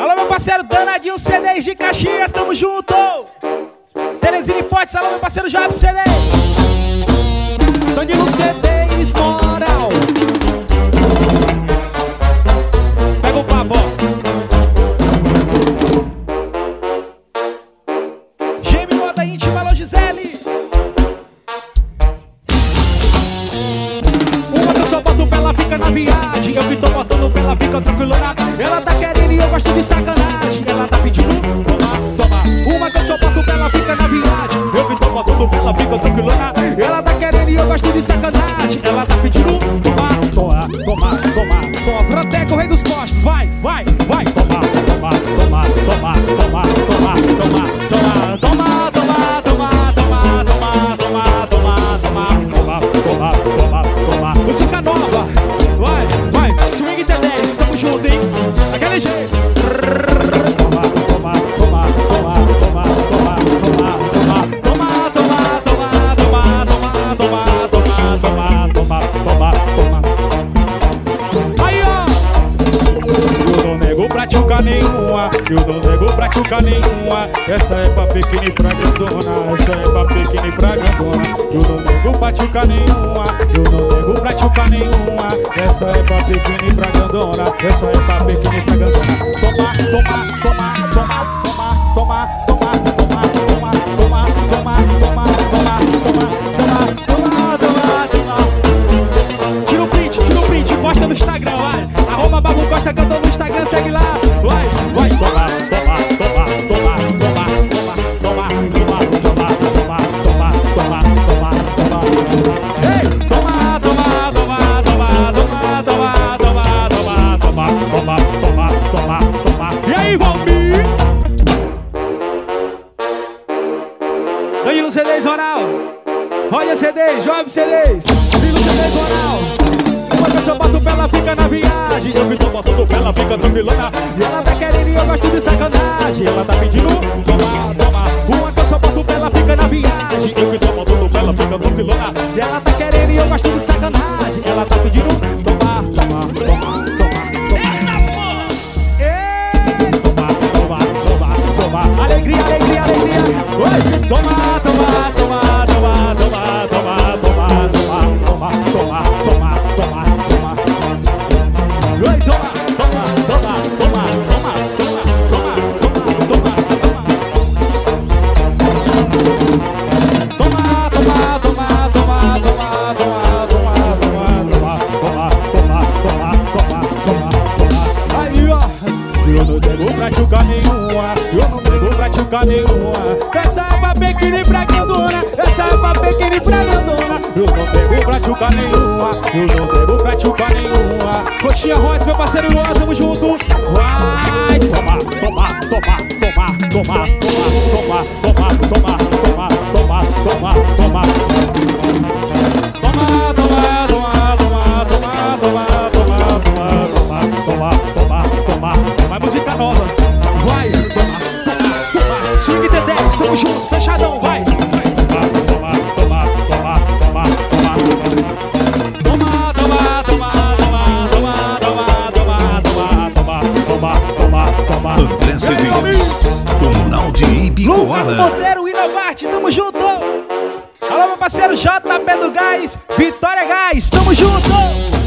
Alô, meu parceiro Danadinho CDs de Caxias, tamo junto! Teresina Hipótese, alô, meu parceiro Job CD. Danilo CDs moral. Pega o papo, Gêmeo Moda Íntima, alô, Gisele. Uma eu só boto pra ela fica na viagem. Eu que tô botando pra ela fica tranquilona. Ela tá querendo gosto de sacanagem. Ela tá pedindo, toma, toma. Uma que eu só boto pra ela fica na viagem. Eu que tô botando pra ela fica tranquilona. Ela tá querendo e eu gosto de sacanagem. Ela tá pedindo, Aquele jeito. Toma, toma, toma, toma, toma, toma, toma, toma, toma, toma, toma, toma, toma, toma, toma, toma, toma, toma. Aí, ó. Eu não nego pra tchuca nenhuma, eu não nego pra tchuca nenhuma. Essa é pra pequena e pra grandona, essa é pra pequena e pra grandona. Eu não nego pra tchuca nenhuma, eu não nego pra tchuca nenhuma. Essa é pra pequena e pra grandona, essa é pra pequena e pra grandona. Toma, toma, toma, toma, toma, toma, toma, toma, toma, toma, toma, toma, toma, toma, toma, toma, toma. Tira o print, tira o print, posta no Instagram. Arroba Babu Costa cantando C10 Oral. Olha C10, Job C10. Danilo C10 Oral. Uma que eu boto pra ela fica na viagem. Eu que tô botando pra ela fica tranquilona. E ela tá querendo e eu gosto de sacanagem. Ela tá pedindo, toma, toma. Uma que eu só boto pra ela fica na viagem. Eu que tô botando pra ela fica tranquilona. E ela tá querendo e eu gosto de sacanagem. Ela tá pedindo, toma, Essa é pra pequena pra grandona, essa é pra pequena pra grandona. Eu não nego pra tchuca nenhuma, eu não nego pra tchuca nenhuma. Coxinha Royce, meu parceiro Luan, tamo junto. Vai, toma, toma, toma, toma, toma, toma, toma, André CDs, Comunal de Lucas. Monteiro, Inovarte, tamo junto! Alô, meu parceiro JP do Gás, Vitória Gás, tamo junto!